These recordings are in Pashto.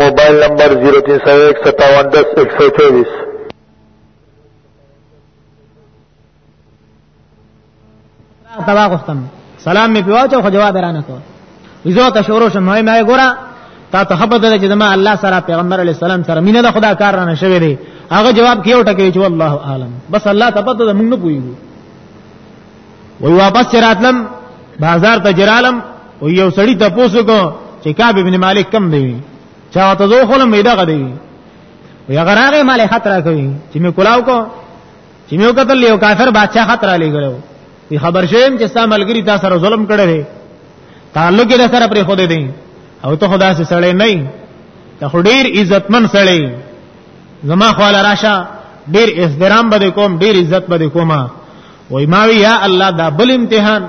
موبایل نمبر 03015710124 تبا غوښتم سلام می پیواچو خو جواب را نه کو وزو ته شروع شم مې مې ګورا تا ته خبر ده چې ما الله سره پیغمبر علی السلام سره مینه د خدا کار نه شوی دی هغه جواب کیو ټکې چې والله اعلم بس الله تبارک وتعالى موږ نه پویو وی واپس چراتلم بازار ته جرالم او یو سړی ته پوسو کو چې کعب ابن مالک کم دی چا ته زو خلم میدا غدی وی هغه راغی مال خطر کوي چې می کولاو کو چې می وکتل یو کافر بادشاہ خطر علی ګلو وی خبر شوم چې ستا ملګری تاسو سره ظلم کړی دی تعلق یې سره پرې خو دی او ته خدا سره سړی نه ته ډیر عزتمن سړی زما خواله راشه ډیر احترام بده کوم ډیر عزت بده کومه وای ما وی یا الله دا بل امتحان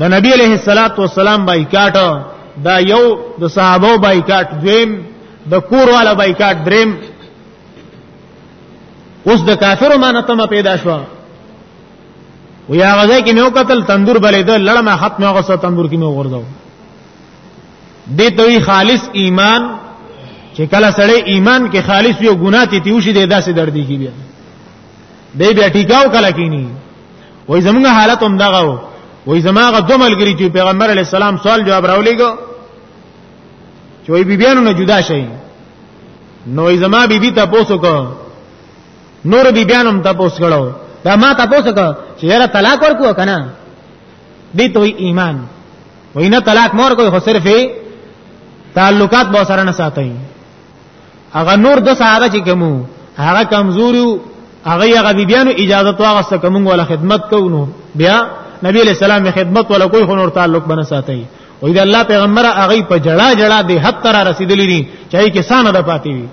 د نبی علیہ الصلات والسلام بایکاټ دا یو د صحابه بایکاټ دویم د کور والا بایکاټ دریم اوس د کافرو مانته پیدا شو ویا غزه کې نو قتل تندور بلې ده لړمه ختمه غوسه تندور کې نو ورځو دې توي خالص ایمان چې کله سړی ایمان کې خالص یو ګناه ته تیوشي دې داسې دردي کې بیا دی بیا ټیکاو کله کینی وای زمونږ حالت هم دغه وو وای زماغه دوه ملګری چې پیغمبر علی السلام سوال جواب راولېګو چې وای بیبیانو نه جدا شي نو زما بیبي ته پوسو کو نور بیبیانو هم ته پوس کړو دا ما ته پوسو کو چې یاره طلاق ورکو کنه دې ته ایمان وای نه طلاق مور کوي خو صرف تعلقات به سره نه ساتي هغه نور د صحابه چې کومو هغه کمزوري هغه هغه بیبيانو اجازه واغسته کوم ولا خدمت کوو بیا نبی علیہ السلام خدمت ولا کوئی خنور تعلق بنا ساتي او دا الله پیغمبر هغه په جړه جړه د حد تر رسیدلی دي چای کې سانه د پاتې وي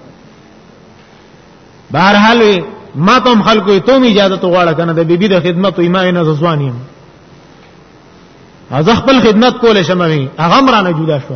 بهرحال ما تم خلکو ته می اجازه تو غواړه کنه د بیبي د خدمت او ایمان نه ځوانیم از خپل خدمت کول شمه هغه مرانه جدا شو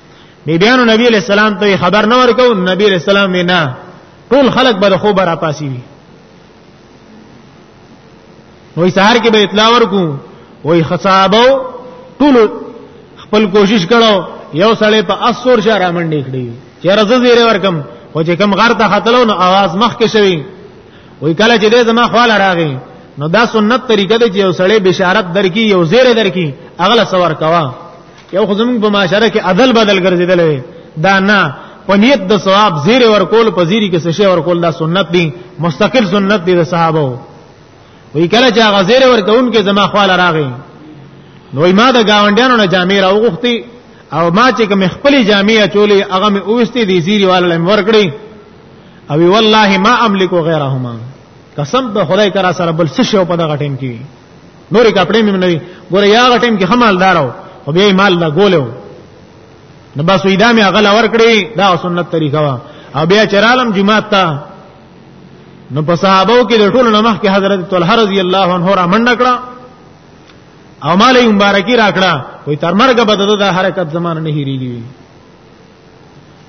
بیبیانو نبی علیہ السلام ته خبر نه ورکو نبی علیہ السلام نه ټول خلق به خو برا پاسی وی نو سهار کې به اطلاع ورکو وای خصابو ټول خپل کوشش کړو یو سړی په اسور شهر منډې کړې چې رزه زیره ورکم خو چې کم غر ته خطلو نو आवाज مخ کې شوی وای کله چې دې زما خواله راغی نو دا سنت طریقه ده چې یو سړی بشارت درکې یو زیره درکې اغله سوار کوا یو خو زمونږ په معاشره کې عدل بدل ګرځیدل وي دا نه په نیت د ثواب زیر ورکول په زیری کې څه شی ورکول دا سنت دی مستقل سنت دی د صحابه وی کله چې هغه زیر ورکون کې زما خواله راغی نو ما د گاونډیانو نه جامې راوغوښتي او ما چې کوم خپل جامې چولې هغه مې اوستې دي زیری والله مې ورکړي او والله ما املک غیرهما قسم په خدای کرا سره بل څه شی په دغه ټیم کې نورې کپړې مې نه وي ګوره یا هغه ټیم کې خمالدارو خو بیا یې مال لا ګولو نو بس وېدا مې هغه لور کړې دا سنت طریقه وا او بیا چرالم جمعه ته نو په صحابه کې د ټولو نمخ کې حضرت طلحه رضی الله عنه را منډه کړه او مالې مبارکي راکړه وې تر مرګ به د حرکت زمانه نه هېریږي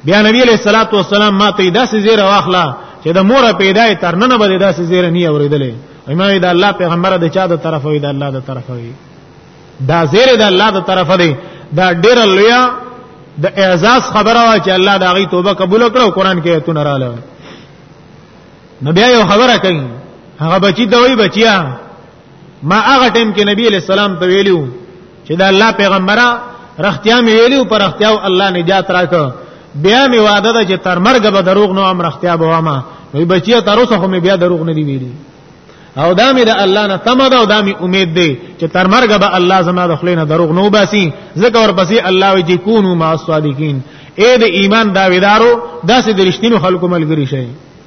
بیا نبی علیہ الصلوۃ والسلام ما ته داسې زیره واخلا چې د مور پیدا تر نن به داسې زیره نه اوریدلې ایمان دا الله پیغمبر د چا د طرف وي دا الله د طرف وي دا زیره د الله د طرف دی دا ډیر لویا د اعزاز خبره وا چې الله دا غي توبه قبول کړو قران کې ایتونه رااله نبی یو خبره کوي هغه بچی ته وای بچیا ما هغه ټیم کې نبی علیہ السلام ته ویلو چې دا الله پیغمبره رختیا مې ویلو پر رختیا او الله نجات راک بیا مې وعده ده چې تر مرګ به دروغ نو امر رختیا به وامه وی بچیا تر اوسه خو مې بیا دروغ نه دی ویلي او دا مې د الله نه تم ده او دا مې امید ده چې تر مرګ به الله زما د خلینو دروغ نو باسي ځکه ورپسې الله وی چې کونو ما صادقین اې د ایمان داویدارو داسې د رښتینو خلکو ملګری شئ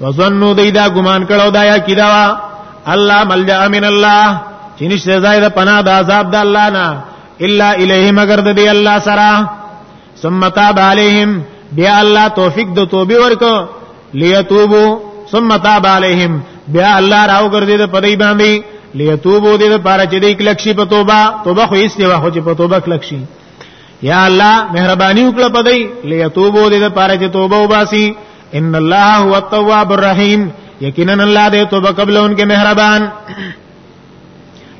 وظنوا دیدا ګمان کړو دا یا کیدا الله ملجا من الله چې نشته ځای د پناه د عذاب د الله نه الا الیه مگر د دی الله سره ثم تاب علیهم بیا الله توفیق د توبه ورکو لیتوبو ثم تاب علیهم بیا الله راو ګرځي د پدی باندې لیتوبو دې لپاره چې دې کلک شي په توبه توبه خو ایسته واه چې په توبه کلک شي یا الله مهرباني وکړه پدای لیتوبو دې لپاره چې توبه وباسي ان الله هو التواب الرحیم یقینا الله دې توبه قبل انکه مهربان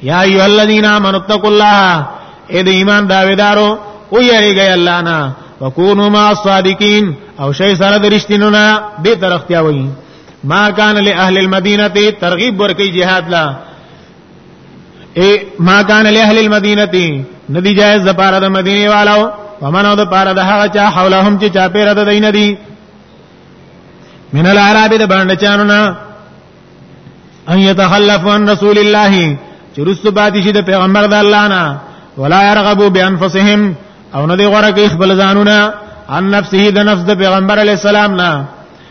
یا ایو الذین آمنوا اتقوا الله اے دې ایمان داویدارو او یریږي الله نه وکونو ما الصادقین او شی سره درشتینو نه دې ترختیا وایي ما کان له اهل المدینه ترغیب ورکی jihad لا اے ما کان له اهل المدینه ندی جائز د پاره د مدینه والو ومنو د پاره د هغه چا حولهم چې چا پیره د دین دی من العرب د باندې چانو نه ان يتخلف عن رسول الله چې رسو باندې شي د پیغمبر د الله نه ولا يرغبوا بانفسهم او نه دی غره کې خپل ځانونه عن نفسه د نفس د پیغمبر علی السلام نه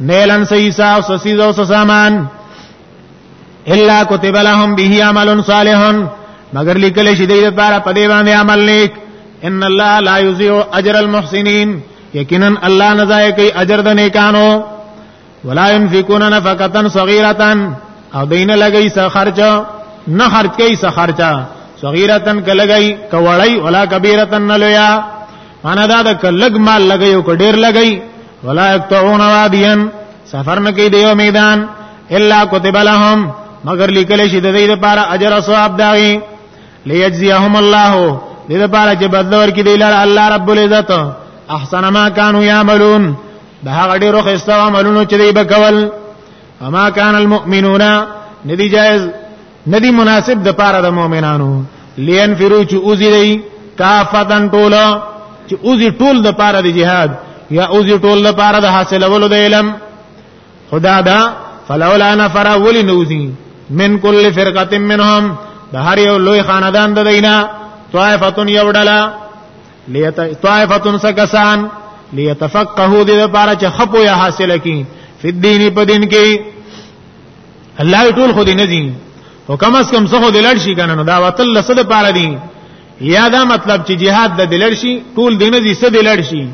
میلن سیسا او سسیز او سامان الا كتب لهم به عمل صالح مگر لیکل شي د لپاره په دی باندې عمل نیک ان الله لا یضيع اجر المحسنین یقینا الله نه ضایع کوي اجر د نیکانو ولا ينفقون نفقه صغيره او دین لګي څه خرچ نه خرچ کوي څه خرچا صغيره ک لګي ک وړي ولا کبيره نه لویا معنا دا د ک لګ مال لګي او ک ډیر لګي ولا یقطعون وادیا سفر نه کوي د یو میدان الا كتب لهم مگر لیکل شي د دې لپاره اجر او ثواب دی ليجزيهم الله دې لپاره چې بدل ورکړي دی لاره الله رب العزت احسن ما كانوا يعملون به هغه ډیرو خسته عملونو چې دی بکول اما كان المؤمنون ندی جائز ندی مناسب د پاره د مؤمنانو لین فرو چې اوزی دی کافتن ټول چې اوزی ټول د پاره د جهاد یا اوزی ټول د پاره د حاصلولو د علم خدا دا فلولا نفر ولی نوزی من کل فرقه منهم د هر یو لوی خاندان د دینه طائفتن یو ډله لیت طائفتن سکسان لیتفقهوا د لپاره چې خپو یا حاصل کی فی الدین په دین کې الله ټول خو دې نه دي او کم از کم څه خو دې لړ شي کنه نو دا وتل لسد پاره دي یا دا مطلب چې jihad د دلړ شي ټول دې نه دي څه دلړ شي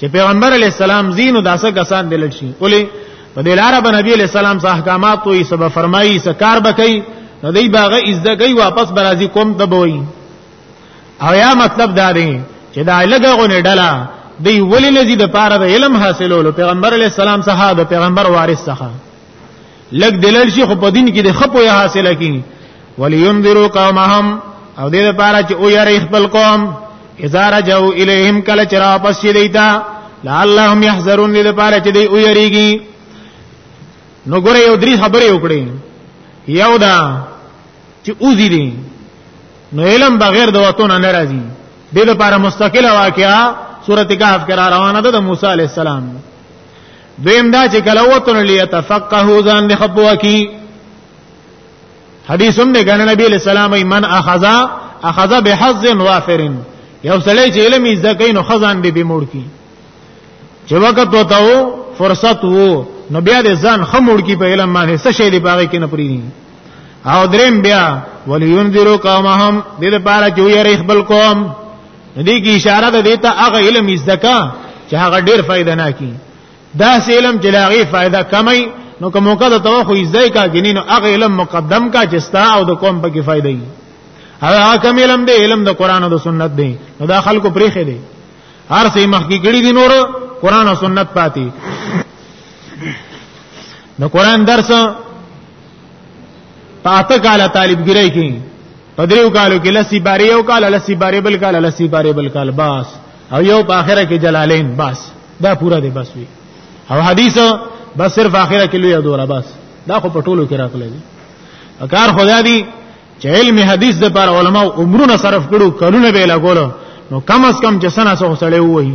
چې پیغمبر علی السلام زینو داسه کسان دلړ شي ولې په دې لار باندې نبی علی السلام صح احکامات وي سب فرمایي سکار بکې نو دې باغه عزت کوي واپس برازي کوم ته بوي او یا مطلب دا دی چې دا لګه غونې ډلا دی ولې لذي د پاره د علم حاصلولو پیغمبر علی السلام څخه د پیغمبر وارث څخه لګ دلل شي خو په دین کې د خپو یا حاصله کیږي ولینذروا قومهم او دې لپاره چې او یری خپل قوم اذا رجعوا الیهم کله چې را پس شي دیتا لعلهم يحذرون دې لپاره چې دې او یریږي نو ګوره یو درې خبرې وکړې یو دا چې اوزی دي نو علم بغیر د وته نه راځي دې لپاره مستقله واقعا سورته کهف کرا روانه ده د موسی علی السلام دویم دا چې کله وته نو ليتفقهوا ځان د خپوا کی حدیث هم نه غنه نبی علیہ السلام ایمان اخذا اخذا بحظ وافر یو سړی چې علم یې ځکه نو خزان به بموړ کی چې وخت وته وو فرصت وو نو بیا د ځان خموړ کی په علم باندې څه شی دی باغې کې نه پری او دریم بیا ولینذرو قومهم دې لپاره چې ویری خپل قوم دې کې اشاره ده دیتا هغه علم زکا چې هغه ډیر فائدہ نه کی دا سه علم چې لاغي فائدہ کمای نو کوم موقع ته خو ایزای کا غنی نو هغه علم مقدم کا چې ستا او د قوم په کې فائدہ وي هغه کوم علم دی علم د قران او د سنت دی نو دا خلکو پریخه دی هر څه مخکې کړي دي نور قران او سنت پاتې نو قران درس پاته کاله طالبګری کې په دریو کالو کې لسی بارې یو کال لسی بارې بل کال لسی بارې بل کال باس او یو په اخره کې جلالین باس دا پورا دی بس وی او حدیث بس صرف اخره کې لوی دوره بس دا خو په ټولو کې راغلی دی کار خدا دی چې علم حدیث د پر علماو عمرونه صرف کړو کلونه به لګولو نو کم از کم چې سنه سو سړی وایي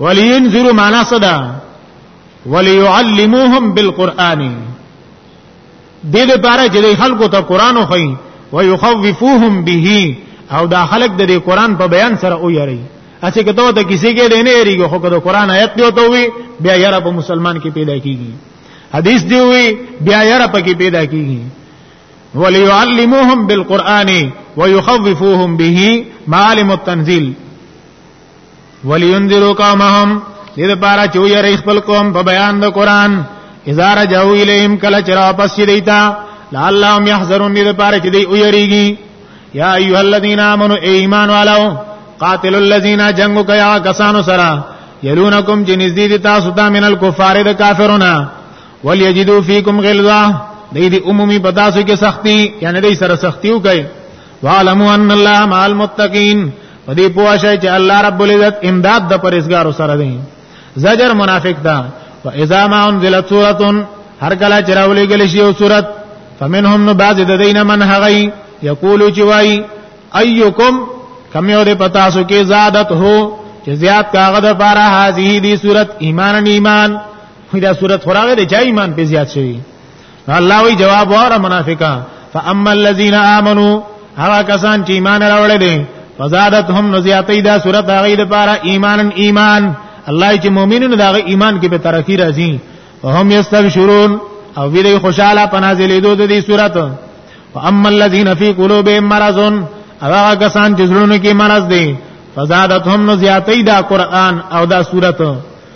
ولینذروا معنا صدا وليعلموهم بالقران دې لپاره چې خلکو ته قران خو وي ويخوفوهم به او دا خلک د دې قران په بیان سره او یری اڅه کته ته کسی کې دې نه یریږي خو کده قران آیت دی ته وي بیا یاره په مسلمان کې پیدا کیږي حدیث دی وي بیا یاره پکې پیدا کیږي وليعلموهم بالقران ويخوفوهم به معالم التنزيل ولینذرو قومهم دې لپاره چې یې خپل قوم په بیان د قران اذا رجعوا الیهم کله چې واپس شي دیتا لعلهم يحذرون دې لپاره چې دې ویریږي یا ایها الذین آمنو ایمان والو قاتل الذین جنگو کیا کسانو سرا یلونکم چې نږدې دي تاسو ته من الکفار د کافرونه ولیجدو فیکم غلظه دې دې عمومي پتاسو کې سختی یعنی دې سره سختیو کوي وعلموا ان الله مع المتقين په دې پوه شئ چې الله رب العزت امداد د پرېزګارو سره دی زجر منافق دا و اذا ما انزلت سوره هر کله چې راولې ګل شي او سوره فمنهم نو بعض د دین من هغی یقول چې وای ايکم کم یو دې پتا سو کې زادت هو چې زیات کاغه د پاره هذه دي صورت ایمان ایمان خو دا صورت خوراغه د چا ایمان په زیات شوی الله وی جواب واره منافقا فاما الذين امنوا هغه کسان چې ایمان راوړل دي فزادتهم نزیاتې دا صورت هغه د پاره ایمان ایمان الله چې مؤمنینو دا ایمان کې به ترقی راځي وهم یستبشرون او ویری خوشاله پنازلې دوه دې صورت واما الذين في قلوبهم مرض هغه کسان چې زړونو کې مرض دي فزادتهم نزیاتې دا قران او دا صورت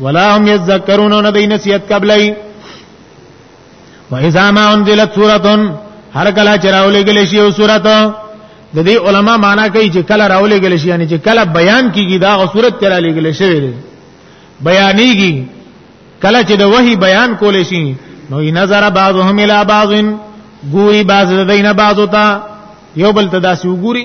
ولا هم یذکرون نه دی نصیحت قبلای و اذا ما انزلت سوره هر کله چې راولې غلې شی او سوره د دې علما معنا کوي چې کله راولې غلې شی یعنی چې کله بیان کیږي دا او سوره تر علی غلې شوی دی بیانېږي کله چې د وਹੀ بیان کول شي نو ای نظر بعضهم الى بعض ګوري بعض د دینه بعض وتا یو بل تداسي وګوري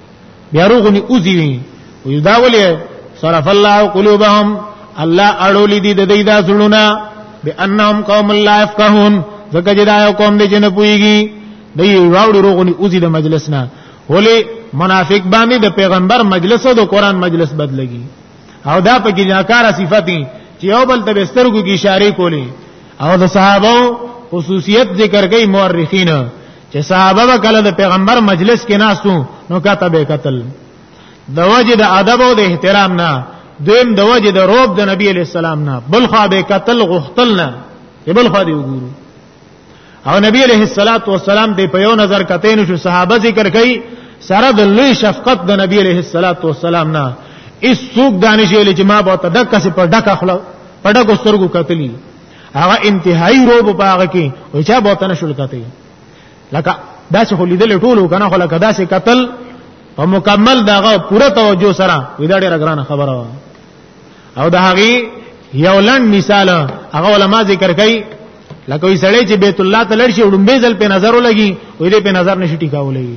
بیا روغنی اوزی وی وی دا ولې صرف الله قلوبهم الله اړول دي د دې دا زړونه بانهم قوم لا يفقهون ځکه چې دا یو قوم دی چې نه پويږي دی راوړي روغنی اوزی د مجلس نه ولې منافق باندې د پیغمبر مجلس او د قران مجلس بدلږي او دا په کې ناکاره صفاتي چې یو بل ته بسترګو کې اشاره کولې او د صحابه خصوصیت ذکر کوي مورخین چې صحابه وکړه د پیغمبر مجلس کې ناستو نو کاته به قتل د وجه د ادب او د احترام نه دویم د وجه د روب د نبی علی السلام نه بل خو به قتل غختل نه بل خو دی وګورو او نبی علیہ الصلات والسلام دی په یو نظر کته نو شو صحابه ذکر کړي سره د لوی شفقت د نبی علیہ الصلات والسلام نه اس سوق دانش علی جما بہت دک سے پر ڈکا خلا پر ڈکو سرگو قتلی هغه انتهایی روب باغ کې وای چا بوته نشول کته لکه دا څه لیدل ټولو کنه خو لکه دا څه قتل په مکمل دغه پوره توجه سره وې دا ډېر غرانه خبره و او دا هغه یو لند مثال هغه علما ذکر کوي لکه وی سړی چې بیت الله ته لړ شي وډمبې ځل په نظر ولګي وې دې په نظر نشي ټیکاولې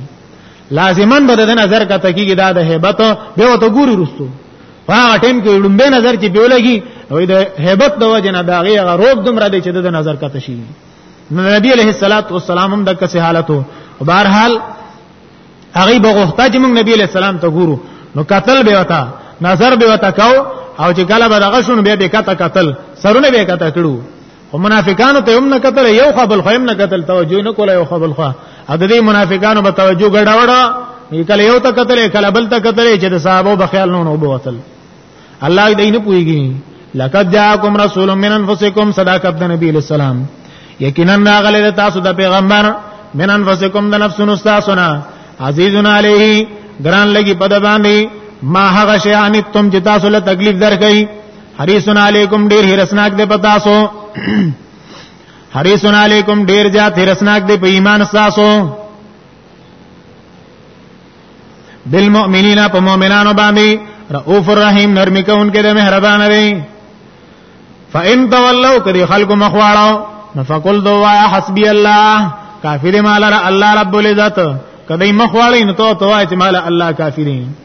لازما به د نظر کا تکیږي دا د hebat به وته ګوري رستو هغه ټیم کې لومبه نظر چې بیولګي وې د hebat د وجه نه دا غیغه روب دومره دی چې د نظر کا تشي نبی علیہ الصلات والسلام هم دغه سه حالتو بهر حال هغه بغوخته چې موږ نبی علیہ السلام ته ګورو نو قتل به وتا نظر به وتا کو او چې کله به دغه شون به به کته قتل سرونه به کته کړو خو منافقانو ته هم نه قتل یو خبل خو هم نه قتل توجه نه کوله یو خبل خو ا دې منافقانو به توجه ګډا وډا کله یو ته قتل کله بل ته قتل چې د صحابه به خیال نه نو بوتل الله دې نه پويږي لقد جاءكم رسول من انفسكم صداقت نبی علیہ السلام یقینا راغله تاسو د پیغمبر من انفسکم د نفسونو تاسونا عزیزن علیه ګران لګي په د باندې ما هغه شی ان تم چې تاسو له تکلیف درکې حریصن علیکم ډیر هرسناک دی پتا سو حریصن علیکم ډیر زیات هرسناک دی په ایمان ساسو بالمؤمنین په مؤمنانو باندې رؤوف الرحیم نرمی کوونکې د مهربان دی فإن تولوا کدي خلق مخواړو نفقل دوا حسبي الله کافر مال الله رب العزت کدی مخواړي نو ته ته چې مال الله کافرین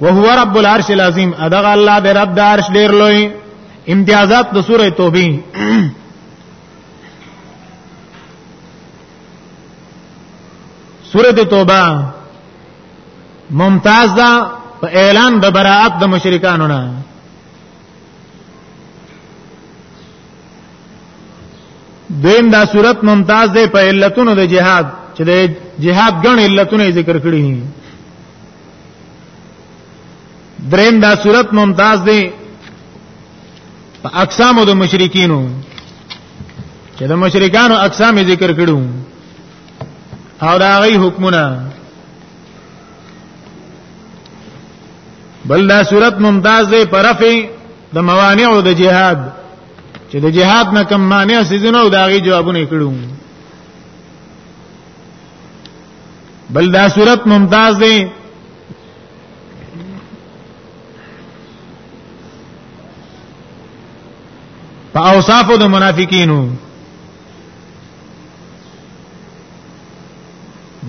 وهو رب العرش العظیم ادغ الله د رب د عرش ډیر لوی امتیازات د سوره توبه سوره توبه ممتاز ده په اعلان د براءت د مشرکانو نه دیم دا صورت ممتاز ده په علتونو د جهاد چې د جهاد ګڼ علتونه ذکر کړی دي دریم دا صورت ممتاز دی په اقسامو د مشرکینو چې د مشرکانو اقسام ذکر کړو او دا غي حکمونه بل دا صورت ممتاز دی پر رفع د موانع او د جهاد چې د جهاد نه کم مانع سيزونه او دا غي جوابونه کړو بل دا صورت ممتاز دی په اوصافو د منافقینو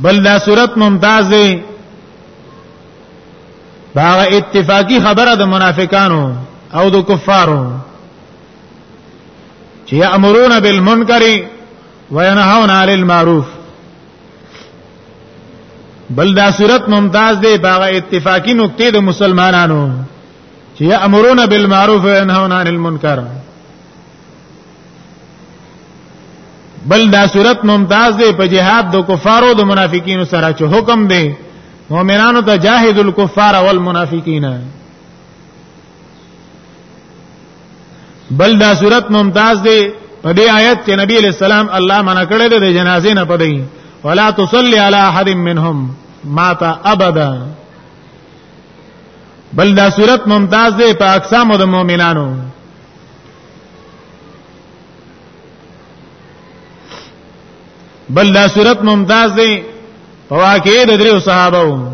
بل دا صورت ممتاز دی دا اتفاقی خبره د منافقانو او د کفارو چې امرون بالمنکر وینهون عن المعروف بل دا صورت ممتاز دی باغه اتفاقی نقطې د مسلمانانو چې امرون بالمعروف و ينهون عن المنکر بل دا صورت ممتاز دی په جهاد د کفارو د منافقینو سره چې حکم دی مؤمنانو ته جاهد الكفار والمنافقین بل دا صورت ممتاز دی په دې آیت کې نبی علیہ السلام الله منع کړی دی د جنازې نه پدې ولا تصلي على احد منهم مات ابدا بل دا صورت ممتاز دی په اقسام د مؤمنانو بل دا صورت ممتاز دی په واقعې د دریو صحابه وو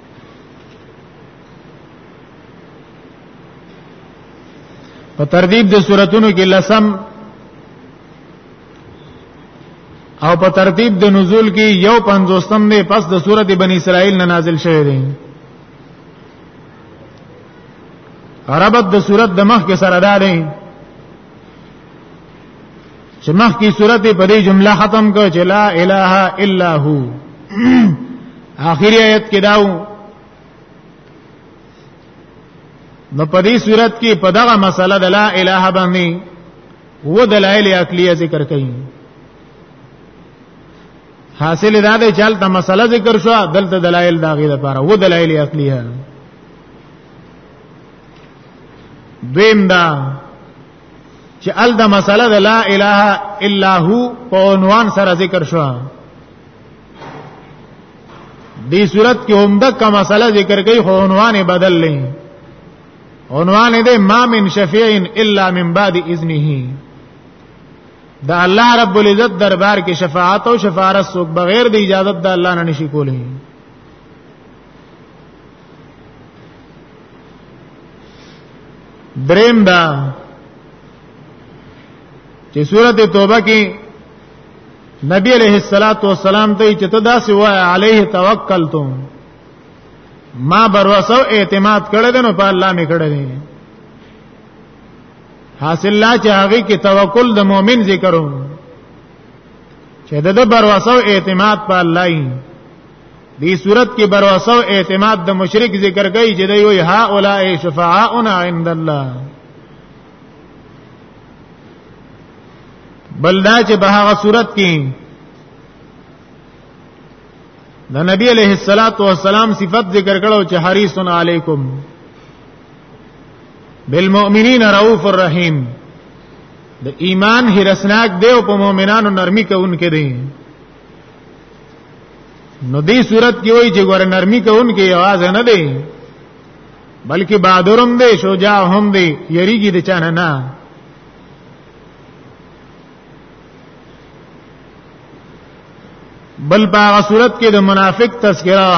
په ترتیب د سوراتونو کې لسم او په ترتیب د نزول کې یو پنځوستم دی پس د سورته بنی اسرائیل نه نازل شوی دی عربت د سورته د مخ کې سره ده چې مخکې صورت په دې جمله ختم کو چې لا اله الا هو اخیری آیت کې داو نو په دې صورت کې په دغه مسله د لا اله باندې و دلایل عقلیه ذکر کړي حاصل دا دی چې هلته مسله ذکر شو دلته دلایل دا غي لپاره و دلایل عقلیه دویم دا چې ال د مسله د لا اله الا هو په عنوان سره ذکر شو دې صورت کې هم د کا مسله ذکر کوي خو عنوان بدل لې عنوان دې ما من شفیع الا من بعد اذنه دا الله رب العزت دربار کې شفاعت او شفارت څوک بغیر د اجازه د الله نه نشي کولای دریم دا چې سورته توبه کې نبی علیہ الصلات والسلام ته چې ته دا سوا علیه توکلتم ما بروسو اعتماد کړی دی نو په الله می کړی دی حاصل لا چې هغه کې توکل د مؤمن ذکرو چې د بروسو اعتماد په الله دی صورت کې بروسه او اعتماد د مشرک ذکر کوي چې دی وی ها اولای شفاعاؤنا عند الله بلدا چې په هغه صورت کې د نبی علیہ الصلات والسلام صفت ذکر کړو چې حریص علیکم بالمؤمنین رؤوف الرحیم د ایمان هرسناک دی او په مؤمنانو نرمي کوونکې دی نو دې صورت کې وایي چې ګور نرمي کوونکې आवाज نه دی بلکې بادرم دی شجاع هم دی یریږي د چانه نه بل باغ صورت کې د منافق تذکرہ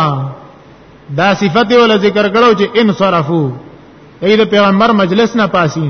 دا صفت ول ذکر کړو چې ان صرفو اې د پیغمبر مجلس نه پاسي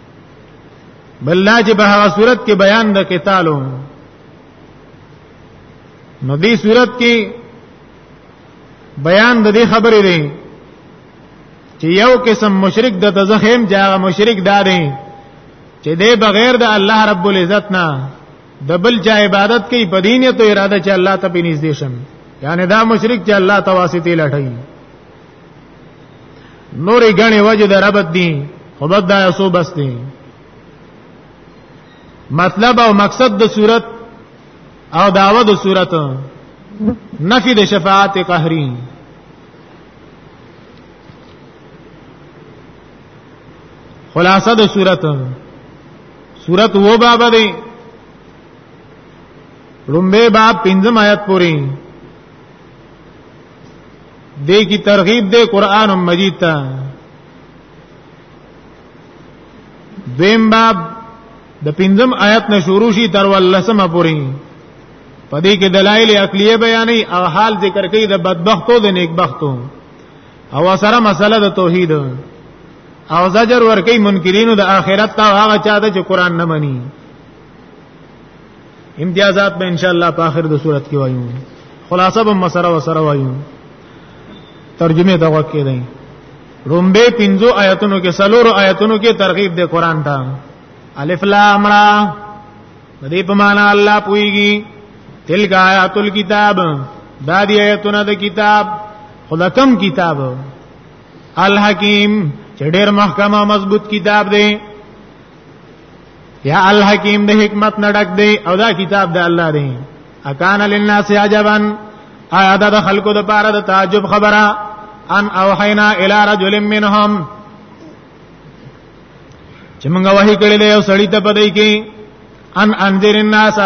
بل لا چې په هغه صورت کې بیان د قتالو نو دې صورت کې بیان د دې خبرې دی چې یو قسم مشرک د تزخیم چې هغه مشرک داري چې دې بغیر د الله رب العزت نه د بل چا عبادت کوي په دین ته اراده چې الله ته پینځ دي شم یعنی دا مشرک چې الله تواسطه لټوي نورې غني وجه د ربط دي خو بد دا یو بس دي مطلب او مقصد د صورت او داوه د صورت نفي د شفاعت قهري خلاصه د صورت صورت وو باب دی لومبه باب پنځم آیت پوری دې کی ترغیب دې قران مجید ته دیم باب د پنځم آیت نه شروع شي تر ولسمه پورې پدې کې دلایل عقلیه بیانې او حال ذکر کوي د بدبختو د نیکبختو او سره مسله د توحید او زجر ورکی منکرینو د آخرت ته هغه چاته چې قران نه مني امتیازات به ان شاء الله په اخر د صورت کې وایو خلاصه به مسره وسره وایو ترجمه دا وکړي دی رومبه پنځو آیاتونو کې سلورو آیاتونو کې ترغیب دی قران ته الف لام را د دې په معنا الله پويږي تلک آیات الكتاب دا دی آیاتونه د کتاب خدا کم کتاب الحکیم چې ډېر محکم او مضبوط کتاب دی یا الحکیم د حکمت نډک دی او دا کتاب د الله دی اکان للناس عجبا آیا دا د خلکو د پاره د تعجب خبره ان اوحینا الی رجل منهم چې موږ وحی کړی دی او سړی ته پدې کې ان انذر الناس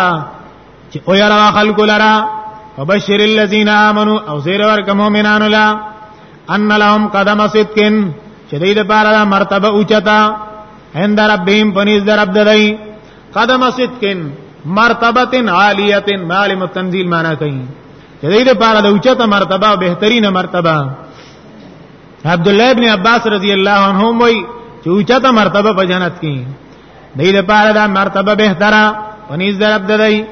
چې او یرا خلکو لرا وبشر الذين امنوا او زیر ورک مؤمنان لا ان لهم قدم صدقن چې دې لپاره مرتبه اوچتا هند ربهم پنیز در عبد دی قدم صدقن مرتبتن عالیتن معلم التنزیل معنا کوي چې دې لپاره د اوچته مرتبه او بهترینه مرتبه عبد الله ابن عباس رضی الله عنه وایي چې اوچته مرتبه په جنت کې دې لپاره دا مرتبه بهتره پنیز در عبد دی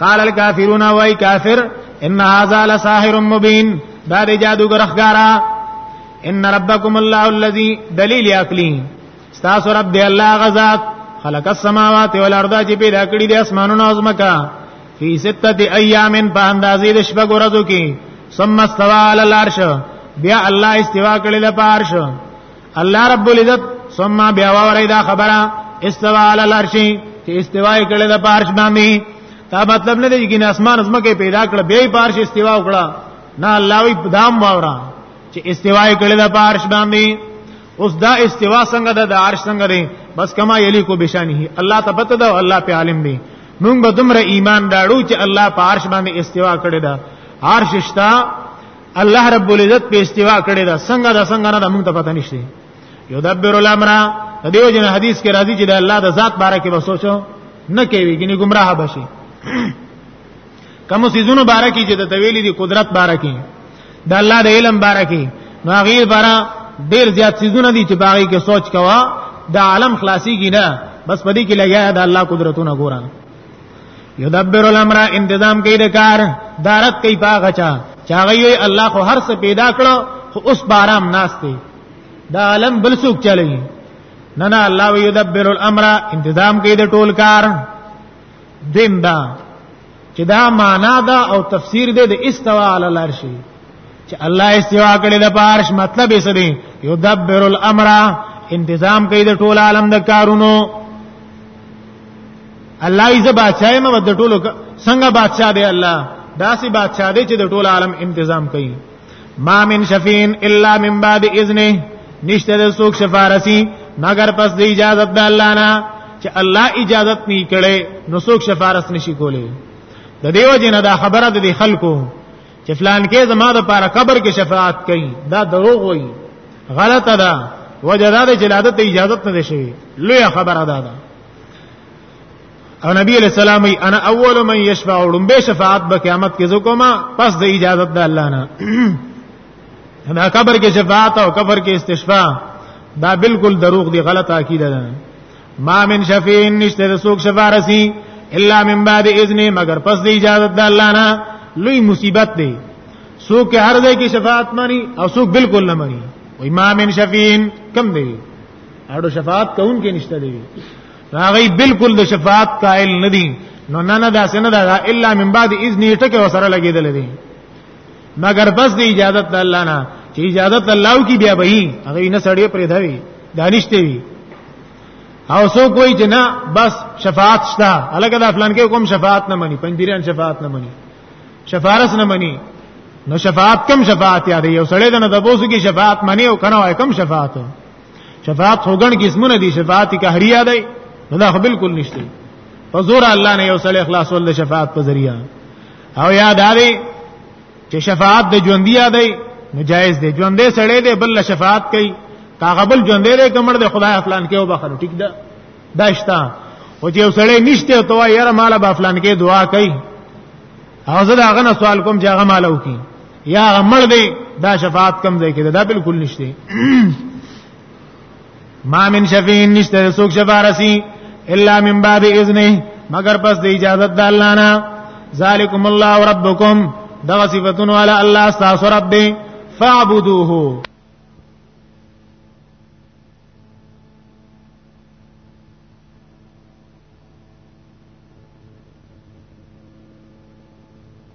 قال الكافرون وای کافر ان هذا لساحر مبين دا دی جادوګر ښکارا ان ربکم الله الذي دلیل عقلی تاسو رب دی الله غزاد خلق السماوات والارض چې پیدا کړی د اسمانونو او زمکا فی سته ایام په اندازې د شپږ ورځو کې ثم استوى على العرش بیا الله استوا کړی د پارش الله رب العزت ثم بیا وری دا خبره استوا علی العرش چې استوا یې کړې د پارش باندې دا مطلب نه دی چې اسمان زمکه پیدا کړ بیا یې پارش استوا وکړه نه الله وی دام واورا چې استوا یې کړې د پارش باندې اوس دا استوا څنګه د عرش څنګه دی بس کما یلی کو بشانه الله ته پته دا الله په عالم دی مونږ به دومره ایمان داړو چې الله په عرش باندې استوا کړی دا عرش شتا الله رب العزت په استوا کړی دا څنګه دا څنګه نه موږ ته پته نشته یو دبر الامر د دیو جن حدیث کې راځي چې د الله د ذات باره کې وسوچو نه کوي ګنې گمراه بشي کوم سيزونو باره کې چې د تویلې دي قدرت باره کې د الله د علم باره کې نو غیر باره ډیر زیات سيزونه دي چې باغی کې سوچ کوا د عالم خلاصي کې نه بس پدې کې لګیا د الله قدرتونه ګورانه یدبر الامر انتظام کوي د کار دارت کوي پاغه چا چا غي الله خو هر څه پیدا کړو خو اوس بارام ناشته دا عالم بل څوک چلی نه نه الله یدبر الامر انتظام کوي د ټول کار دین دا چې دا معنا دا او تفسیر دې د استوا علی العرش چې الله استوا کړي د پارش مطلب یې څه دی یدبر الامر انتظام کوي د ټول عالم د کارونو الله یې زه بادشاہ یم د ټولو څنګه بادشاہ دی الله داسې بادشاہ دی چې د ټولو عالم تنظیم کوي ما من شفین الا من بعد اذنه نشته د څوک شفارسی مگر پس د اجازه د الله نه چې الله اجازه نه کړي نو څوک شفارس نشي کولی د دیو جن دا خبره د خلکو چې فلان کې زما د پاره قبر کې شفاعت کوي دا دروغ وایي غلطه ده وجداد چې لاده ته اجازه نه شي لوی خبره ده او نبی علیہ السلام ای انا اول من یشفع ولم به شفاعت به قیامت کې زکوما پس د اجازه د الله نه دا قبر کې شفاعت او قبر کې استشفاء دا بالکل دروغ دی غلط عقیده ده ما من شفیع نشته د سوق شفارسی الا من بعد اذن مگر پس د اجازه د الله نه لوی مصیبت دی سوق کې هر ځای کې شفاعت مانی او سوق بالکل نه مانی و امام شفیع کم دی اړو شفاعت کون کې نشته دی هغه بالکل د شفاعت قائل نه دي نو نه نه دا سن دا الا من بعد اذن ټکه وسره لګیدل دي مگر بس دی اجازه د الله نه چې اجازه الله کی بیا به هغه نه سړی پرې دی دانشته وي او سو کوئی چې نه بس شفاعت شته الګا د فلان کې کوم شفاعت نه مني پنځیران شفاعت نه مني شفارس نه مني نو شفاعت کم شفاعت یاد یو سړی د نه د بوسو کې شفاعت مني او کنه وای کم شفاعت شفاعت هوګن کې اسمونه دي شفاعت قهريه دی نو دا بالکل نشته په زور الله نه یو سړی اخلاص ول شفاعت په ذریعہ او یاد دی چې شفاعت د ژوند یادای نو جایز دی ژوند دې سړی دی بل شفاعت کوي کاغه بل ژوند دې کمر دی خدای افلان کې وبخره ټیک ده داشتا او چې یو سړی نشته ته وایره مال به افلان کې دعا کوي هغه زه دا غنه سوال کوم چې هغه مالو کې یا مړ دی دا شفاعت کم ځای کې دا بالکل نشته ما من شفیع نشته سوک شفارسی الا من بعد اذنه مگر پس د اجازه د الله نه ذالکم الله ربکم دا صفاتون علی الله استاس رب فاعبدوه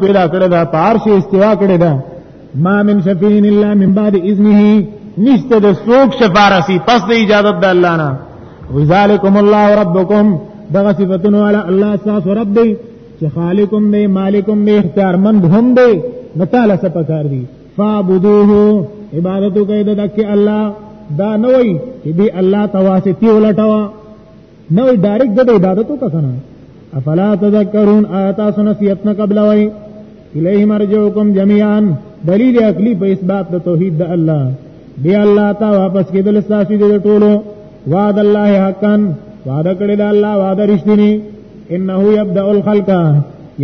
پیدا کړی دا پار شي استوا کړی دا ما من شفین الا من بعد اذنه نشته د سوق شفارسی پس د اجازه د الله نه وذالکم الله ربکم دغه صفاتونه علی الله ساس رب دی چې خالقم دی مالکم دی اختیار مند هم دی متعالی سپکار دی فعبدوه عبادت کوي د دک الله دا نه وای چې دی الله تواستی ولټوا نه وي ډایرکټ د عبادت وکړنه افلا تذکرون آیات سنسیت نه قبل وای الیه مرجوکم جميعا دلیل عقلی په اثبات د توحید د الله دی الله تا واپس کېدل ساسي د ټولو وعد الله حقا وعده کړی د الله وعده رښتینی انه یبدا الخلق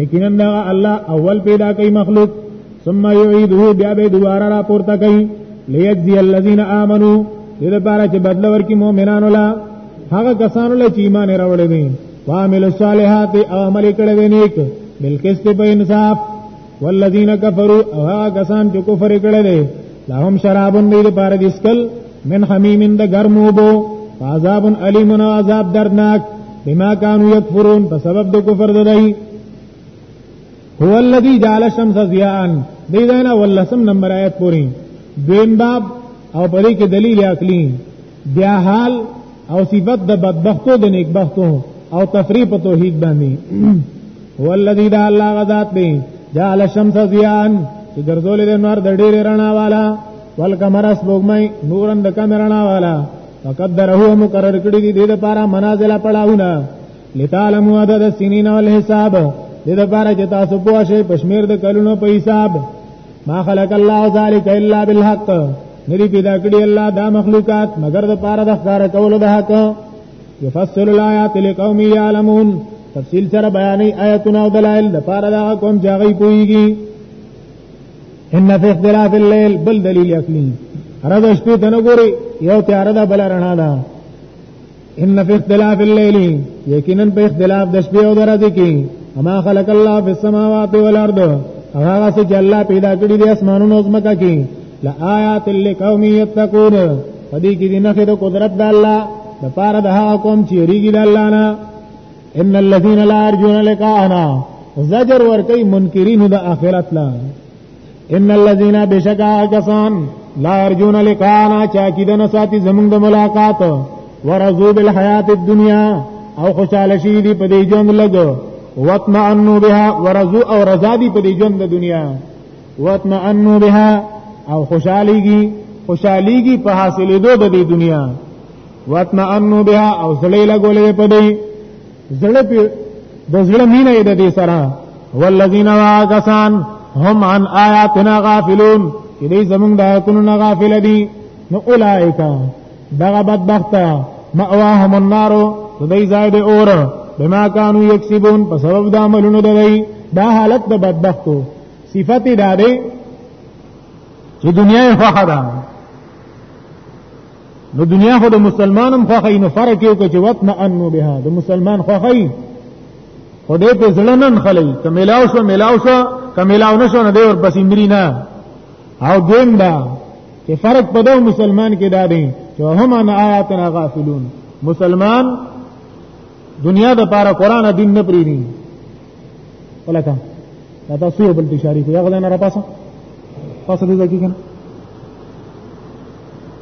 یقینا دا الله اول پیدا کوي مخلوق ثم یعیده بیا به دوباره را پورته کوي لیجزی الذین آمنو دې لپاره چې بدل ورکړي مؤمنانو لا هغه کسانو له چې ایمان راوړې وي وعمل الصالحات او عمل کړه وي نیک بالقسط په انصاف والذین کفروا او هغه کسان چې کفر کړه دي لهم شراب دی لپاره د اسکل من حمیم د ګرمو بو عذاب الیم او عذاب دردناک بما كانوا يكفرون په سبب د کفر ددای هو الذی جعل الشمس ضیاء دی دا نه ولسم نمبر آیت پوری دویم باب او پرې کې دلیل عقلی بیا حال او صفت د بدبختو د نیکبختو او تفریق په توحید باندې والذی دا الله غذات دی جعل الشمس ضیان چې ګرځولې د نور د ډېر رڼا والا والقمر اسبغمای نورن د کم رڼا والا فقدره مقرر کړی دی د لپاره منازل پړاونه لتعلموا عدد السنین والحساب د لپاره چې تاسو پوه شئ پښمیر د کلونو په حساب ما خلق الله ذلك الا بالحق ندی پیدا کړی الله دا مخلوقات مگر د پاره د ښکار کولو د حق یفصل الایات لقوم یعلمون تفصیل سره بیانې آیاتونه او دلایل د پاره دا کوم ځای پویږي ان فی اختلاف الليل بل دلیل عقلی رضا شپې ته نه ګوري یو تیار ده بل رڼا ده ان فی اختلاف الليل یقینا په اختلاف د شپې او ورځې کې اما خلق الله فی السماوات والارض هغه څه چې الله پیدا کړی دی اسمانونو او زمکه کې لآیات لقوم یتقون پدې کې دي نه د قدرت د الله د پاره د هغه قوم چې ریګی د الله نه ان الذين لا يرجون لقاءنا زجر ور کوي منکرین د اخرت لا ان الذين بشکا کسان لا ارجون لقانا چا کی دنه ساتي زمونږ د ملاقات ورزو بالحیات الدنیا او خوشاله شي دی په دې ژوند لګ وطمئنوا بها ورزو او رضا دی په دې ژوند د دنیا وطمئنوا بها او خوشاليږي خوشاليږي په حاصلې دوه د دنیا وطمئنوا بها او زړې لګولې په دې زړه په د زړه مینه یې د دې سره والذین واکسان هم عن آیاتنا غافلون چې دې زمونږ د آیاتونو نه غافل دي نو اولائک دغه بدبخت مأواهم النار دې ځای دې اور بما كانوا یکسبون په سبب د عملونو دوی دا حالت د بدبختو صفت دا دی چې دنیا یې خوښه ده نو دنیا خو د مسلمانم خوخه نو فرق یو کې چې وطن انو بها د مسلمان خوخه خو دې په زړه نن خلې ته ملاو شو ملاو شو ته ملاو نشو نه دې ور پسې مري نه او دین دا چې فرق په دو مسلمان کې دا دی چې هم ان آیاتنا غافلون مسلمان دنیا د پاره قران دین نه پریدي ولکه دا تاسو یو بل ته اشاره کوي هغه نه را پاسه پاسه دې ځکه کنه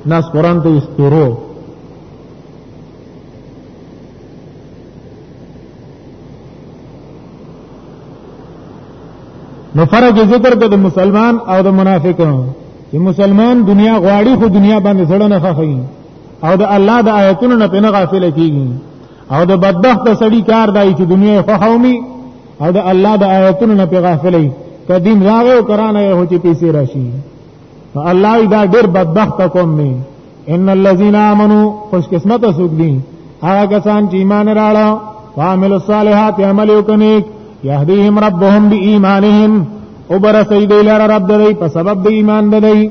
ناس قران ته استورو نو فرق ذکر کړه د مسلمان او د منافق چې مسلمان دنیا غواړي خو دنیا باندې زړه نه خخوي او د الله د آیتونو نه پنه غافل کیږي او د بدبخت سړی کار دی چې دنیا یې خوښومي او د الله د آیتونو نه پیغافلې کدیم راغی او کرانه یې هوتی پیسې راشي الله دا ډیر بدبخت کوم می ان الذين امنوا خوش قسمت سوق دي هغه کسان چې ایمان راړه وعمل الصالحات عمل وکني يهديهم ربهم بإيمانهم وبرسيدي لرب ددي په سبب د ایمان ددي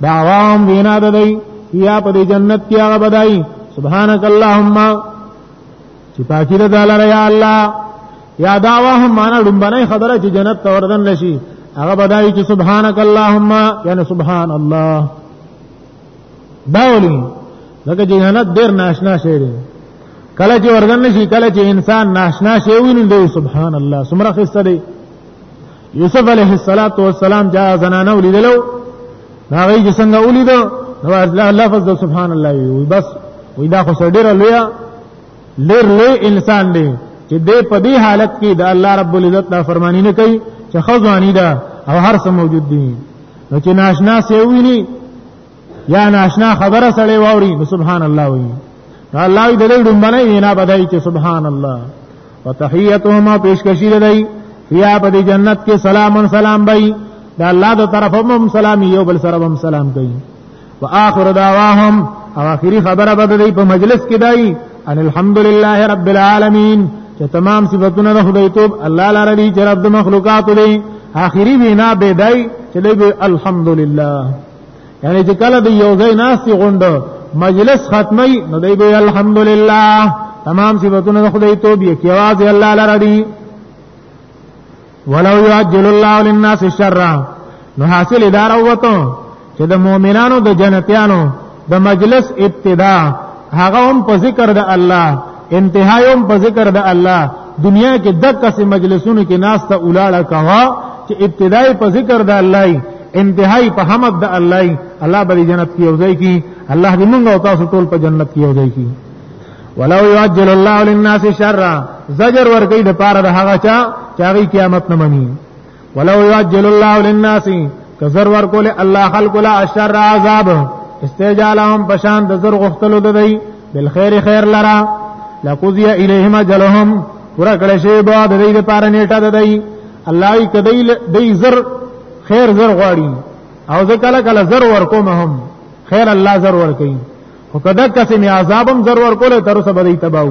دعوام وینا ددی یا په دې جنت کې هغه بدای سبحانك اللهم چې پاکی د دلاره یا الله یا دعوه معنا لومبنه خبره چې جنت ته وردن نشي هغه بدای چې سبحانك اللهم یعنی سبحان الله داولی لکه چې جنت ډیر ناشنا شی دی کله چې وردن نشي کله چې انسان ناشنا شی ویني دی سبحان الله سمره خسته دی یوسف علیه السلام جا زنانه ولیدلو هغه چې څنګه ولیدو نو الله لفظ د سبحان الله وی بس وی دا خو سر ډیر لوی لیر لوی انسان دی چې دې په دې حالت کې د الله رب العزت نه فرمانی نه کوي چې خزوانی ده او هر څه موجود دي نو چې ناشنا سیوی نه یا ناشنا خبره سړی واوري نو سبحان الله وایي الله دې دې ډمبنه وینا بدای چې سبحان الله وتحیتهما پیشکشی دی فیا په دې جنت کې سلام سلام بای دا الله د طرفه هم سلام یو بل سره هم سلام کوي واخر دعواهم او اخری خبره بد دی په مجلس کې دی ان الحمدلله رب العالمین چې تمام صفاتونه د خدای توب الله لاره دی چې رب د مخلوقات دی اخری وینا به دی چې الحمدلله یعنی چې کله دی یو ځای ناسي غونډه مجلس ختمي نو دی به الحمدلله تمام صفاتونه د خدای توبې کې आवाज الله لره دی ولو یعجل الله للناس الشر نو حاصل اداره وته چې د مؤمنانو د جنتیانو د مجلس ابتدا هغه هم په ذکر د الله انتهایم په ذکر د الله دنیا کې د قسم مجلسونو کې ناس ته اولاړه کوا چې ابتدای په ذکر د الله انتهای په حمد د الله الله بری جنت کې اوځي کی الله دې موږ او تاسو ټول په جنت کې اوځي کی ولو یعجل الله للناس شر زجر ور کوي د پاره د هغه چا چې هغه قیامت نه مني ولو یعجل الله للناس کزر ور کول الله خلق لا اشر عذاب استجالهم پشان د زر غختلو د دی بالخير خیر لرا لقضی الیهم اجلهم پورا کړه شی به د دې لپاره نیټه ده دی الله یې کدی دی زر خیر زر غواړي او زه کله کله زر ورکوم هم خیر الله زر ورکي خو کدا کسې می عذابم زر ورکول تر اوسه به دی تباو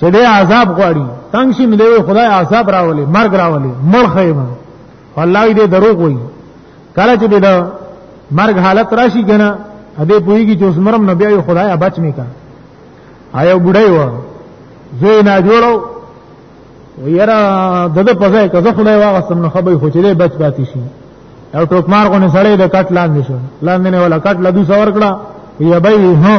چې دې عذاب غواړي تنگ شي نو دې خدای عذاب راولي مرګ راولي مړ خیمه الله دې دروغ وایي کله چې دې مرګ حالت راشي کنه دې پوېږي چې اوس مرم نبي او خدای بچ نه کا آیا بډای و زوی نه جوړو ویرا دغه پځه کزه خدای واغسم نو خبرې خو چې دې بچ پاتې شي او ټوک مار کو نه سړې د کټ لاندې شو لاندې نه ولا کټ لدو سور کړه یا بای هو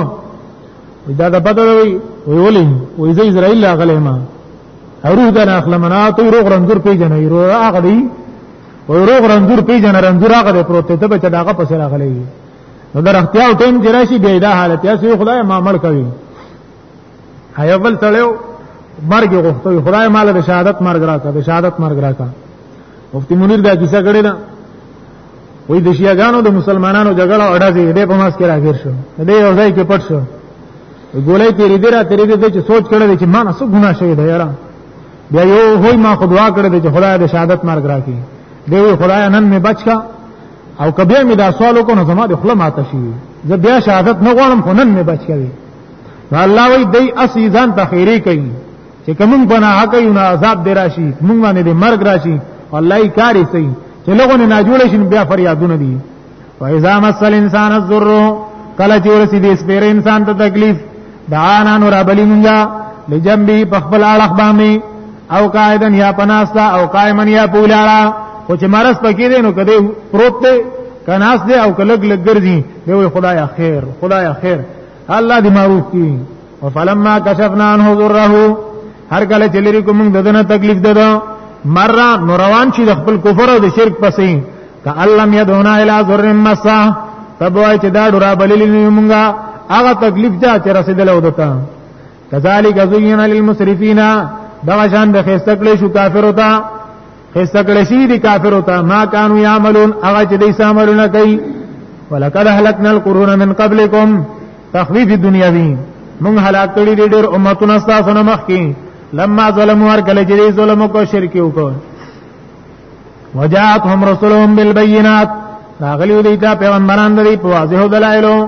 دا د بدر وی وی ولې وی زې اسرائیل غلې ما روح دنا اخلمنا تو روغ رنځور پیجنې روغ هغه دی وی روغ رنځور پیجنې رنځور هغه دی پروت ته بچ داغه پسې راغلې نو در اختیار ټیم کې راشي بیا دا حالت یا سي خدای ما مړ کوي هيا بل تړیو مرګ غوښتو خدای مال د شهادت مرګ راکا د شهادت مرګ راکا مفتی منیر دا کیسه کړې ده وای د شیعاګانو د مسلمانانو جګړه اورا دی دې په ماس کې راګیر شو دې یو ځای کې پټ شو ګولې تیرې دې را تیرې دې چې سوچ کړل چې ما نه څه ګناه شوی دی یاره بیا یو هوی ما خدوا کړې دې چې خدای دې شهادت مرګ راکړي دی خدای نن می بچ کا او کبه می دا سوال کو نه زما د خپل ماته شي زه بیا شهادت نه غواړم خو نن می بچ کوي الله وی دی اسی ځان ته خیری کوي چې کوم بنا حق یو نه عذاب دی راشي موږ باندې د مرګ راشي الله یې کاری سي چې لغونه نه جوړ شي بیا فریادونه دي فاذا مس الانسان الضر کله چې ورسي دې سپیر انسان ته تکلیف دعانا نور ابلی مونږه لجنبی په خپل اړه باندې او قائدن یا پناستا او قائمن یا پولاړه خو چې مرز پکې دي نو کده پروت دی کناس دی او کلګ لګ ګرځي دی خدای خیر خدای خیر الله دې معروف کړي وفلما كشفنا عنه ضره هر کله چې لري کوم د دنه تکلیف ده مر نو روان شي د خپل کفر او د شرک پسې ک الله مې دونه اله ذر مسا تبوای چې دا ډورا بللی نه مونږه هغه تکلیف ده چې رسیدل ودتا کذالک زینا للمسرفین دا شان د خسته کړې شو کافر وتا خسته کړی شي دي کافر وتا ما كانوا يعملون هغه چې دې سامرونه کوي ولقد هلكنا القرون من قبلكم تخويف دنیاوی موږ هلاک کړی دي ډېر امتونه تاسو نه مخکي لما ظلموا ور کله چې ظلم کو شرک وکړ وجاءتهم رسلهم بالبينات راغلی دی تا پیغمبران دی په واضح دلایلو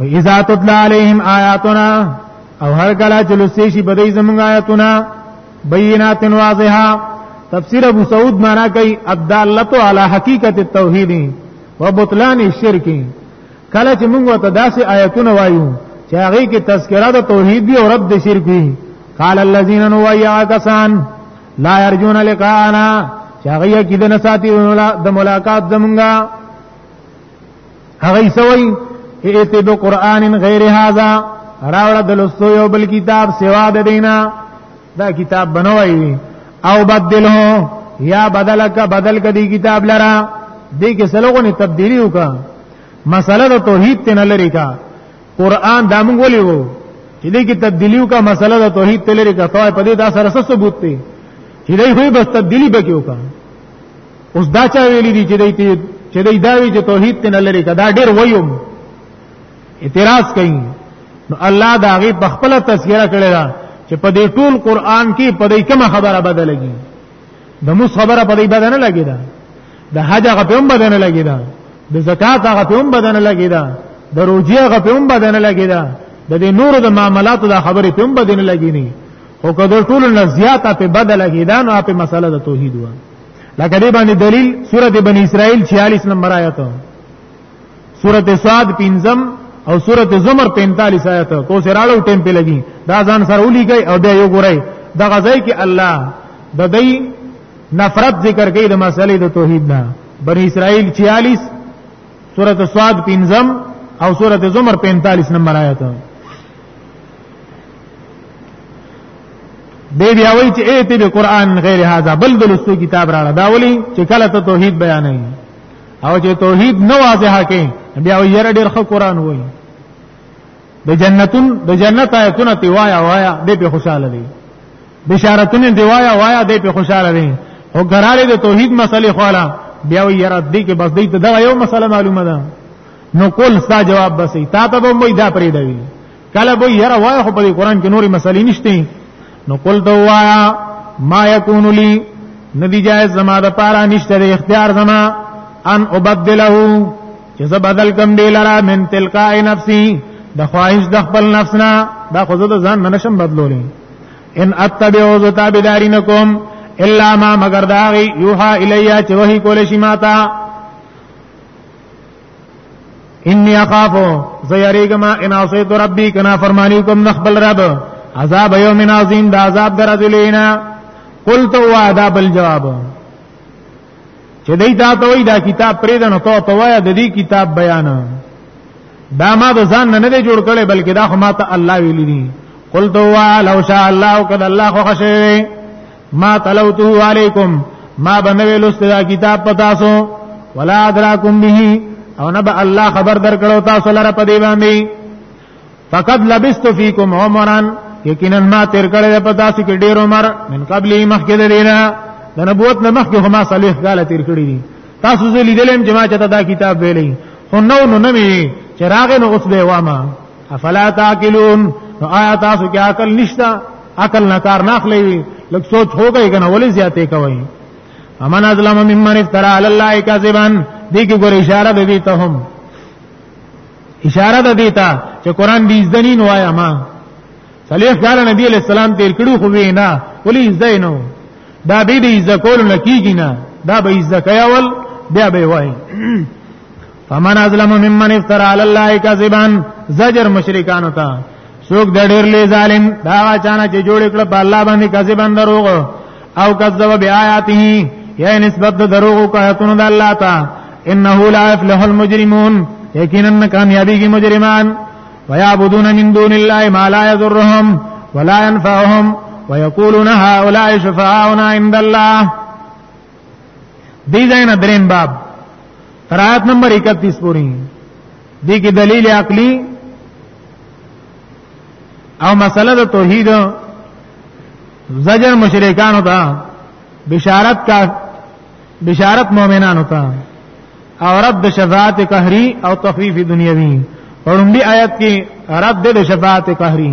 و اذا تطلع عليهم آیاتنا او هر کله چې لسی شي بدای زمونږ آیاتنا بینات واضحه تفسیر ابو سعود معنا کوي الدالت علی حقیقت التوحید و بطلان الشرک کله چې موږ ته داسې آیتونه وایو چې هغه کې تذکرہ د توحید دی او رد د شرک وي قال الذين نويا کسان لا يرجون لقاءنا چې هغه کې د نساتی د ملاقات زمونږه هغه یې سوي ایت به قران غیر هاذا راوړه د لوستو یو بل کتاب سوا د دینا دا کتاب بنوي او بدله یا بدلک بدل کدی کتاب لرا دې کې سلوغه نه تبدیلی وکا مسله د توحید تن لری کا قران دا مونږ ولې وو چې دې کې تبدیلی وکا مسله د توحید تل لري کا توای په دې دا سره ثبوت دی چې دې خو بس تبدیلی بکیو کا اوس دا چا ویلي دي چې دای ته چې دای دا وی چې توحید ته نه لري کدا ډیر ویوم اعتراض کوي نو الله دا غي په خپل تذکرہ کړی دا چې په دې ټول قران کې په دې کومه خبره بدلږي د موس خبره په دې بدنه لګی دا د حج هغه په هم بدنه لګی دا د زکات هغه په هم بدنه لګی دا د روزي هغه په هم بدنه لګی دا د دې نور د معاملاتو د خبرې په هم بدنه لګی نه او کله ټول نه زیاته په بدله کې دا نو په مسله د توحید وایي لکه دې باندې دلیل سورته بنی اسرائیل 46 نمبر آیت سورته صاد پنځم او سورته زمر 45 آیت کو سراړو ټیم په لګي دا ځان سره ولي گئی او بیا یو ګورای د غزای کې الله د دې نفرت ذکر کوي د مسلې د توحید نه بنی اسرائیل 46 سورته صاد پنځم او سورته زمر 45 نمبر آیت به بیا وایي چې ایت به قران غیر هاذا بل بل سو کتاب راړه دا ولي چې کله ته توحید بیانې او چې توحید نو واضح کې بیا وایي یره ډیر ښه قران وایي د جنتون د جنت آیتونه تی وایا وایا دې په خوشاله دي بشارتونه دی وایا وایا دې په خوشاله دي او ګراله د توحید مسلې خواله بیا وی یاره دې کې بس دې ته دا یو مسله معلومه ده نو کول ستا جواب بسې تا ته به مې دا پرې دی کله به یره وای خو په قرآن کې نوري مسلې نشته نو قل تو وایا ما یکون لی ندی جائز زما د پارا نشته د اختیار زما ان ابدله چې زه بدل کم دی لرا من تلقاء نفسي د خواهش د خپل نفسنا دا خو زه د ځان نه نشم بدلولې ان اتبعو ذو تابعدارینکم الا ما مگر داغي یوها الیا چې وਹੀ کول شي ماتا انی اخافو زیریګما ان عصیت ربی کنا فرمانی کوم نخبل رب عذاب یوم عظیم دا عذاب درذلینا قلت و عذاب الجواب چې دای تا ته وای دا کتاب پرې دنه تو ته وای د دې کتاب بیان دا ما د ځان نه نه جوړ کړي بلکې دا خو ما ته الله ویلی دي قلت و لو شاء الله قد الله خو خشه ما تلوته علیکم ما بنوي لست دا کتاب پتا سو ولا ادراکم به او نه به الله خبر درکړو تاسو لره په دی باندې فقد لبست فیکم عمرا یقینا ما تیر کړی په تاسو کې ډیر عمر من قبل مخکې د دینه د نبوت نه مخکې هم صالح قال تیر کړی دي تاسو زه لیدلم چې ما چته دا کتاب ویلی خو نو نو نمی چې راغې نو اوس به وامه افلا تاکلون نو آیا تاسو کې عقل نشته عقل نه کار نه اخلي لږ سوچ هوګي کنه ولې زیاتې کوي امن ازلم ممن افترا علی الله کذبا دې کې ګور اشاره به دي ته هم اشاره ده دیتا چې قران دې ځدنی نو آیا ما صلیح قال نبی علیہ السلام تیر کړو خو وینا ولې ځدینو دا به دې ځکول نکیږي نه دا به ځکیا ول بیا به وای فمن ازلم ممن افترى على الله كذبا زجر مشرکان ته څوک د ډېر لوی ظالم دا چانه چې جوړ کړ په الله باندې کذبا دروغ او کذب بیااته یا نسبت د دروغ او آیاتونو د الله ته انه لا يفلح المجرمون یقینا کامیابی کی مجرمان ويعبدون من دون الله ما لا يضرهم ولا ينفعهم ويقولون هؤلاء شفعاؤنا عند الله دي زين درين باب تر آیت نمبر 31 پورې دې کې دلیل عقلی او مسله د توحید زجر مشرکان ہوتا بشارت کا بشارت مؤمنان ہوتا او رد د شفاعت قهری او تخفیف دنیوی اورمبی آیت کې رد د شفاعت قهری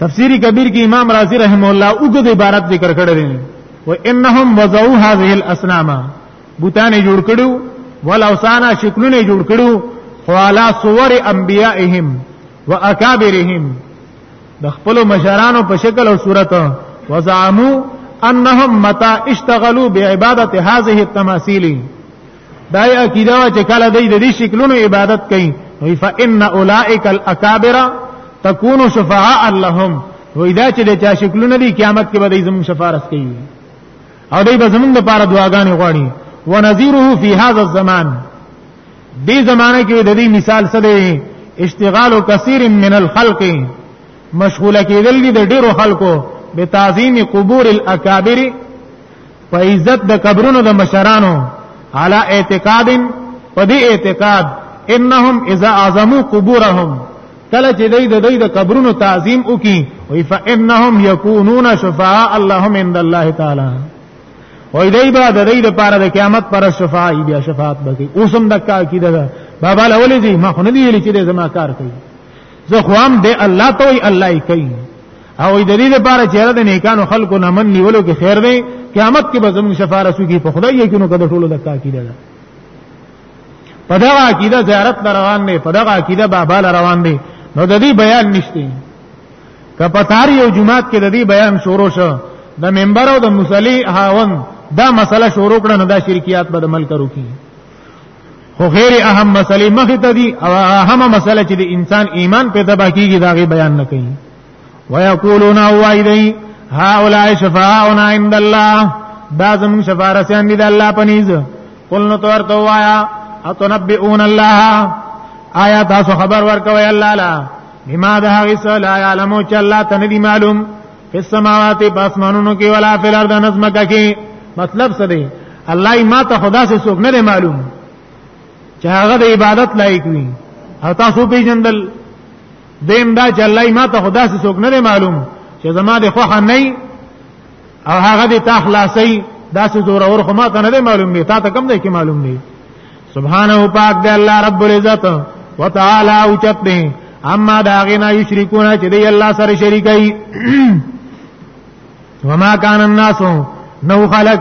تفسیری کبیر کې امام رازی رحم الله وګد عبارت ذکر کړی دی و انهم وزو هذه الاصنام بوتان جوړ کړو والاوسانا شکلونه جوړ کړو خوالا صور انبیائهم واکابرهم د خپل مشرانو په شکل او صورت وزعمو انهم متا اشتغلوا بعبادت هذه التماثيل دا یې عقیده وا چې کله دوی د دې شکلونو عبادت کوي وی فإن أولئک الأکابر تكون شفعاء لهم وی دا چې د چا شکلونه دي قیامت کې به دوی زموږ شفارس کوي او دوی به زموږ لپاره دعاګانې غواړي ونذيره في هذا الزمان دې زمانه کې د دې مثال څه دی اشتغال كثير من الخلق مشغوله کېدل دي د ډېرو خلکو به تعظیم قبور الاکابر په عزت د قبرونو د مشرانو علا اعتقاد په دې اعتقاد انهم اذا اعظموا قبورهم کله چې دوی د دوی د قبرونو تعظیم وکي وي فانهم يكونون شفاء اللهم عند الله تعالی وای دی با د دې لپاره د قیامت پر شفاعت بیا شفاعت بکی اوسم د کا کیده بابا لولې دي ما خو نه دی ویل چې زما کار کوي زه خو هم به الله ته وي الله یې کوي او د دې لپاره چې هر د نیکانو خلکو نه من نیولو کې خیر دی قیامت کې به زموږ شفاعت وکړي په خدای یې کینو کده ټولو د کا کیده ده په دا عقیده زیارت روان دی په دا عقیده بابا روان دی نو د دې بیان نشته که په تاری یو جمعات کې د دې بیان شروع شو د منبر او د مصلی هاون دا مسله شروع کړه نو دا شرکیات به د ملک وکړي خو غیر اهم مسلې مخې ته دي او اهمه مسله چې د انسان ایمان په تبا کیږي دا غي بیان نه کوي ويقولون وایدی هؤلاء شفاعون عند الله دا زمون شفارسیان دي د الله پنيز قل نو تور تو وایا اتنبئون الله آیا تاسو خبر ورکوي الله لا بما ده غسل آیا علمو چې الله تنه دي معلوم په سماوات په اسمانونو کې ولا په الارض نظم کې مطلب څه دی الله ما ته خدا سے څوک نه معلوم چې هغه د عبادت لایق وي او تاسو پیژندل دیم دا چې الله ما ته خدا سے څوک نه معلوم چې زما د خوخه نه او هغه د تخلاصي دا څه زور اور خو ما ته نه معلوم دی تا ته کم دی کې معلوم دی سبحانه پاک دی الله رب العزت وتعالى او چت دی اما دا غنا یشرکون چې دی الله سره شریکای وما كان الناس نو خلق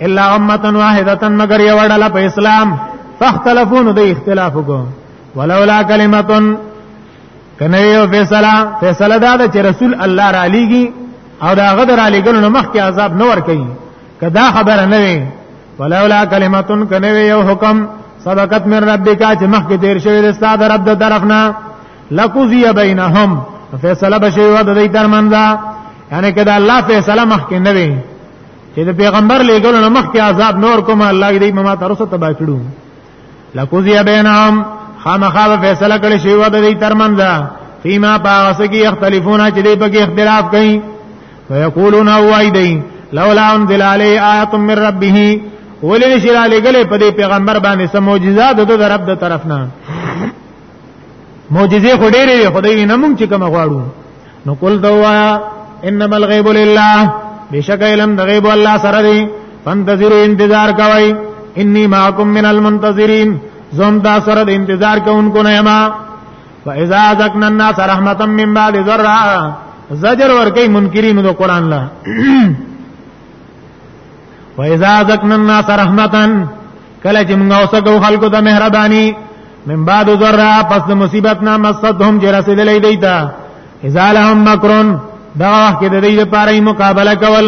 الا امه واحده مگر یو ډله په اسلام فاختلفون دی اختلاف کو ولولا کلمه کنه یو فیصله فیصله دا چې رسول الله را لېږي او دا غدر علی ګل نو مخ کې عذاب نور کوي کدا خبر نه وي ولولا کلمتون کنه وي یو حکم سبقت من ربک چې مخکې تیر شوی د استاد رب د طرفنا لقضی بینهم فیصله بشي و د دې ترمنځ یعنی کدا الله فیصله مخکې نه وي چې د پیغمبر لګول نه مخکې عذاب نور کوم الله دې ما تاسو تبا کړو لکوزی بینهم خامخا به فیصله کړی شی و د دې ترمنځ فيما باغسکی اختلافونه چې دې پکې اختلاف کوي ويقولون وای دی لولا انزل علی آیه من ربه ولې نشي را لګلې په دې پیغمبر باندې سم معجزات د رب د طرف نه معجزې خو ډېرې وي خدای نه مونږ چې کوم غواړو نو قل دوا انما الغیب لله بشک علم د غیب الله سره دی فانتظروا انتظار کوي انی معکم من المنتظرین زم دا سره د انتظار کوونکو نه ما فاذا ذقنا الناس رحمتا من بعد ذرا زجر ور کوي منکرین د قران لا واذا ذقنا الناس رحمتا کله چې موږ اوسګو خلکو ته مهرباني من بعد ذرا پس د مصیبت نه مصدهم چې رسیدلې دی تا اذا لهم مکرون دا وخت کې د دې لپاره مقابله کول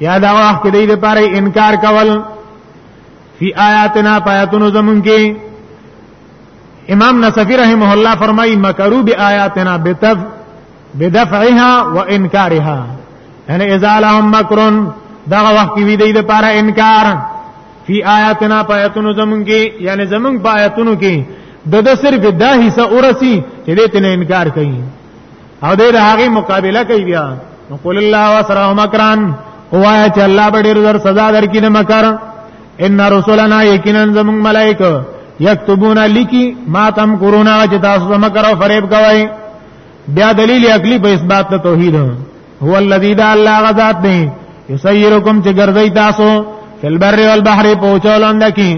یا دا وخت کې د دې لپاره انکار کول فی آیاتنا پایتونو زمون کې امام نصفی رحمه الله فرمایي مکرو بی آیاتنا بتف بدفعها وانکارها ان اذا لهم مکر دا وخت وی دی د پاره انکار فی آیاتنا پایتونو زمون کې یعنی زمون پایتونو کې د د صرف دا حصہ اورسی چې دې تنه انکار کوي او دې د هغه مقابله کوي بیا نو قول الله وسره مکران اوایا چې الله به ډیر در سزا درکې نه مکر ان رسولنا یقینا زمون ملائکه یكتبون لکی ما تم کورونا چې تاسو مکر او فریب کوي بیا دلیل عقلی په اثبات ته توحید هو الذی دا الله غذات دی یسیرکم چې ګرځي تاسو فل بر والبحر پوچولند کی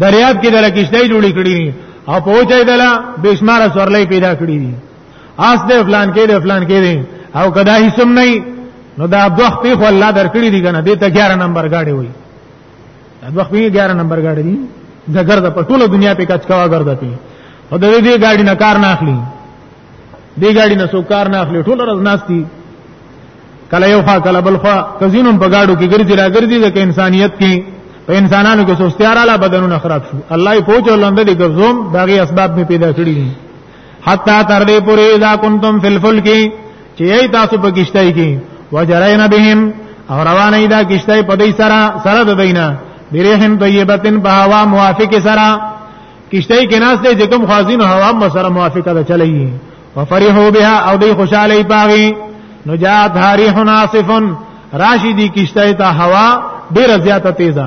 دریاب کې دل کشته جوړی کړی او پوچای دل بشمار سورلې پیدا کړی دي اس دې فلان کې دې فلان کې دې او کدا هیڅم نه نو دا دوخ په خو الله درکړي دي کنه دې ته 11 نمبر گاډي وای دوه خو 11 نمبر ګاډي دي د ګرځه په ټوله دنیا په کچ کوا ګرځه پی او د دې ګاډي نه کار نه اخلي دې ګاډي نه سو کار نه اخلي ټول ورځ ناشتي کله یو خوا کله بل خوا کزینم په گاډو کې ګرځي را ګرځي ځکه انسانيت کې په انسانانو کې سستیار اعلی بدنونه خراب شو الله یې پوهه ولنده دي ګرځوم داغي اسباب می پیدا کړی حتا تر دې پورې اذا کنتم فی الفلک چې ای تاسو په کشتۍ کې وجرین بهم او روانه دا کشتۍ په دې سره سره د دینه بریحن طیبتن په هوا موافق سره کشتۍ کې ناس دې کوم خازین هوا مو سره موافقه ده چلایي وفرحوا بها او دې خوشاله پاغي نجات هاریح ناصفن راشدی کشتۍ ته هوا ډیره زیاته تیزه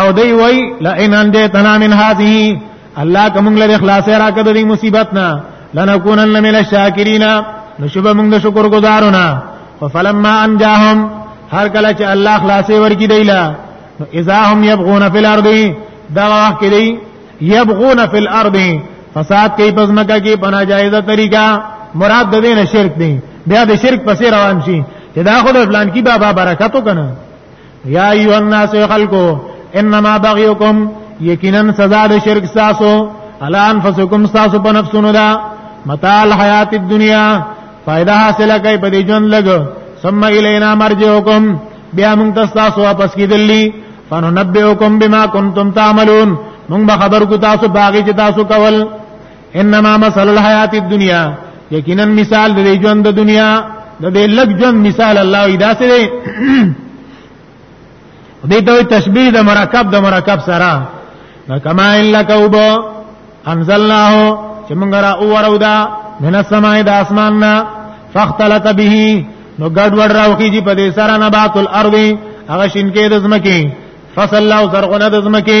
او دی وای لئن انجیتنا من هذه الله کوم لري اخلاص راکړه د دې مصیبت نه لنکونن من الشاکرین نشوب موږ د شکر گزارونه فلما انجاهم هر کله چې الله خلاصې ورکی دیلا نو اذا هم يبغون في الارض دا وخت دی يبغون في الارض فساد کوي پزمکه کې بنا جایزه طریقہ مراد د دې نه شرک دی بیا د شرک پسې روان شي چې دا خو د پلان کې بابا برکتو کنه یا ایو الناس خلقو انما بغیکم یقینا سزا د شرک تاسو الا انفسکم تاسو په نفسونو دا متاع الحیات الدنیا فائدہ حاصل کوي په دې ژوند لګ ثم الینا مرجعکم بیا موږ تاسو واپس کیدلی فننبئکم بما کنتم تعملون موږ به خبر کو تاسو باغی چې تاسو کول انما مثل الحیات الدنیا یقینا مثال د ژوند د دنیا د دې لګ ژوند مثال الله ادا سره دې ته تشبیه د مرکب د مرکب سره کما ان لکوب انزلناه چې موږ را اورو دا من السماء د اسمان نه فاختلط به نو ګډ وډ راوخی چې په دې سره نبات الارض هغه شینکې د زمکه فصل الله زرغونه د زمکه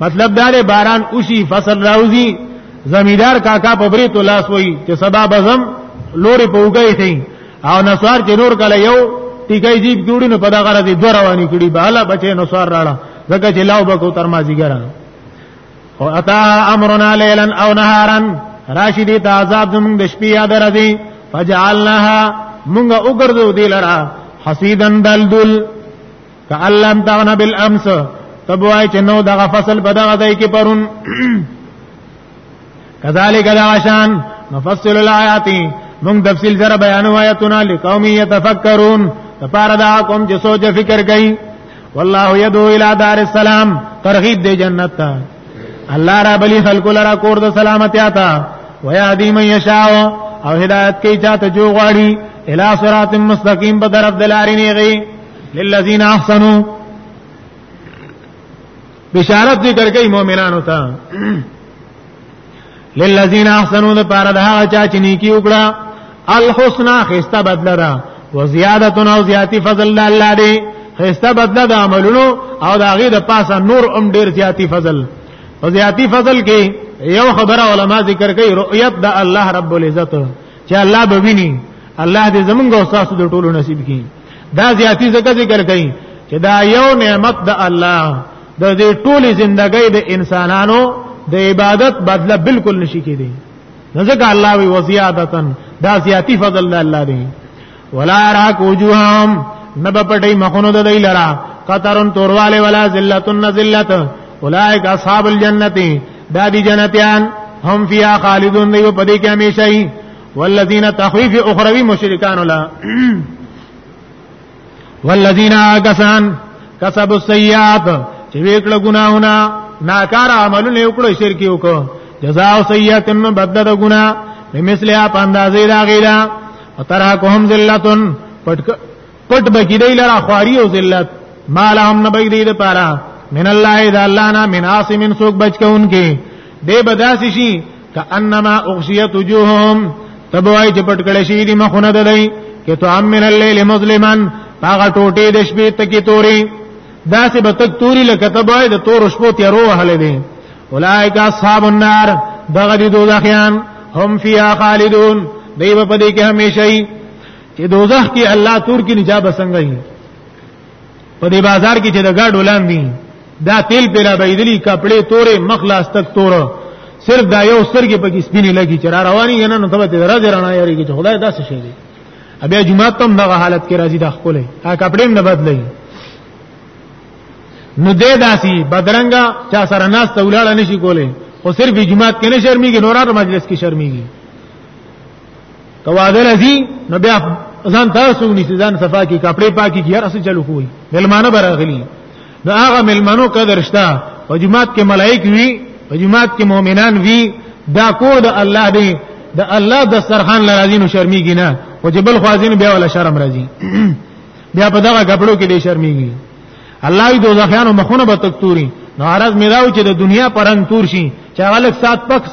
مطلب دا دی باران اوشي فصل راوځي زمیدار کاکا په بری تو لاس وای چې سبا بزم لوري په وګی ته او نسوار چې نور کله یو ټیکای جیب جوړی نو په دا غره دي دوه رواني کړي بالا بچې نسوار راړه ځکه چې لاو بکو تر ما زیګره او اتا امرنا ليلا او نهارا راشدی ته عذاب زمونږ د شپې یاد راځي فجعلناها مونږه وګرځو دی لرا حسیدن دلدل کعلم تغنا بالامس تبوای چې نو دغه فصل په دغه ځای کې پرون کذالک العشان نفصل الآیات موږ تفصیل سره بیانو آیاتونه لقوم یتفکرون لپاره دا قوم چې سوچ فکر کوي والله یدعو الی دار السلام ترغیب دی جنت ته الله را بلی خلق لرا کور د سلامتی آتا ویادی من یشاء او هدایت کوي چاته جو غواړي الی صراط مستقیم په طرف دلارینه غي للذین احسنوا بشارت ذکر کوي مؤمنانو ته للذین احسنوا د پاره د هغه چا چې نیکی وکړه الحسنا خسته بدل را و زیادت او زیاتی فضل الله دی خسته بدل د عملونو او د هغه د پاسه نور ام ډیر زیاتی فضل او زیاتی فضل کې یو خبره علما ذکر کوي رؤیت د الله رب العزت چې الله به ویني الله دې زمونږ او تاسو د ټولو نصیب کړي دا زیاتی ذکر ذکر کړي چې دا یو نعمت د الله د دې ټولې ژوندۍ د انسانانو د عبادت بدله بالکل نشي کېدی ځکه الله وی وزیادتن دا زیاتی فضل د الله دی ولا راک وجوههم نب پټي مخونو د دی لرا قطرن تورواله ولا ذلتن ذلت اولائک اصحاب الجنتی دا دی جنتیان هم فیا خالدون دی په دې کې همیشه والذین تخویف اخروی مشرکان لا والذین کسان کسب السیئات چې وکړه ګناهونه ناکار عملونه وکړو شرک وکړو جزاء سیئات من بدد ګنا بمثلها پاندازې راغیلا وتراکهم ذلتن پټک پټ بکی دی لرا خواری او ذلت ما لهم نبی دی د پاره من الله اذا الله نا من عاصم سوق بچ کون کې دی بداسي شي کانما اغشیت وجوههم تبوای چې پټ کړي شي دی مخونه دلای کې تو امن الليل مظلما هغه ټوټې د شپې تکي توري داسې به تک توري لکه تبوای د تور شپو تیرو وهلې دي اولائک اصحاب النار دغه دي دوزخیان هم فیها خالدون دی په دې کې همیشئ چې دوزخ کې الله تور کې نجاب څنګه هي په دې بازار کې چې د ګاډو لاندې دا تیل پیلا بيدلی کپڑے تورې مخ لاس تک تور صرف دا یو سترګې پکې سپینې لګي چې را رواني نه نو ته ته راځي رانه یاري کې خدای داسې شي دی بیا جمعه تم دغه حالت کې راځي د خپل ها کپڑے هم نه بدلې نو دې داسي بدرنګا چا سره ناس ته ولاړ نشي کولای خو صرف جمعه کې نه شرمېږي نورار مجلس کې شرمېږي کواده لذي نو بیا ځان تاسو نیسی ځان صفا کی کپڑے پاکی کی هر څه چلو کوی ملمانه براغلی نو هغه ملمنو قدر شته په جمعات کې ملائک وی په جمعات کې مؤمنان وی دا کور د الله دی د الله د سرخان لرازین شرمېږي نه او چې بل خوازین بیا ولا شرم راځي بیا په دغه کپړو کې ډېر شرمېږي الله دې دوزخیانو مخونه به تکتوري نو عرض میراو چې د دنیا پرنګ تور شي چې هغه لک سات پکس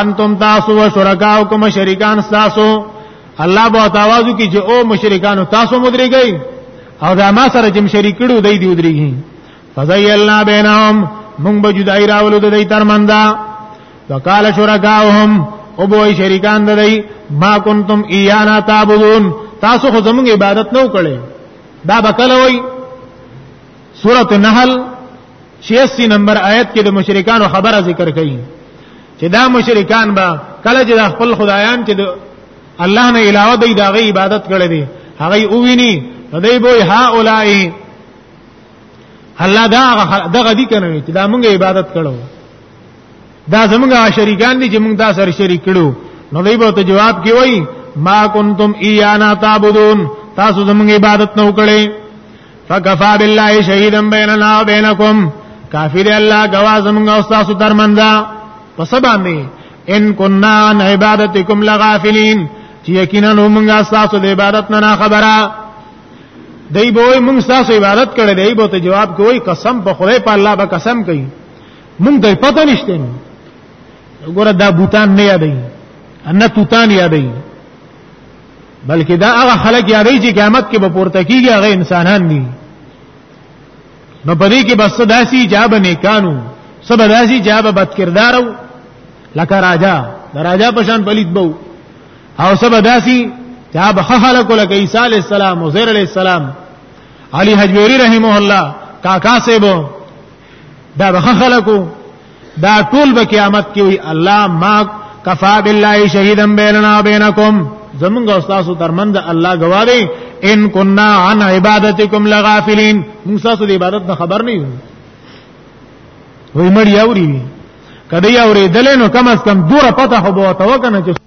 انتم تاسو و شرکاوکم شریکان تاسو الله به تاسو کی چې او مشرکان تاسو مدري گئی او دا ما سره چې شریک کړو دی دی ودرېږي فزیلنا بینهم مونږ به جدای راولو د دې ترمندا وقال شرکاهم او به شریکان د دې ما کنتم ایانا تعبدون تاسو خو زموږ عبادت نه وکړي دا بکله وای سورۃ النحل 86 نمبر آیت کې د مشرکانو خبره ذکر کړي چې دا مشرکان به کله چې خپل خدایان چې الله نه علاوه دی دا غي عبادت کړي دي هغه اوویني دوی به ها اولای الله دا دغه دي کنه چې دا موږ عبادت کړو دا زمونږ شریکان دي چې مونږ دا سره شریک کړو نو دوی به ته جواب کې وای ما کنتم ایانا تعبدون تاسو زمونږ عبادت نه وکړي فکفا بالله شهیدا بیننا و بینکم کافی دی الله گواز مونږ او تاسو درمندا پس باندې ان کنا عن عبادتکم لغافلین چې یقینا مونږ تاسو د عبادت نه خبره دای به مونږ تاسو عبادت کړې دی به ته جواب کوی قسم په خدای په الله به قسم کوي مونږ ته پته نشته نو وګوره دا بوتان نه یادای ان توتان یادای بلکې دا هغه خلک یادای چې قیامت کې به پورته کیږي هغه انسانان دي نو پدې کې بس داسي جواب نه کانو سب داسي جواب بد کردارو لکه راجا د راجا په شان پلیت بو او سب داسي جواب خلق لکه عیسی علی السلام او زیر علی السلام علی حجویری رحمه الله کاکا سیبو دا به خلکو دا ټول به قیامت کې وي الله ما کفا بالله شهیدا بیننا وبینکم زمونږ استاد درمند الله گواهی ان كنا عن عبادتکم لغافلین موږ تاسو د عبادت نه خبر نه یو وای مړ یاوري کدی یاوري دلینو کم از کم دوره پته هو بو تو کنه چې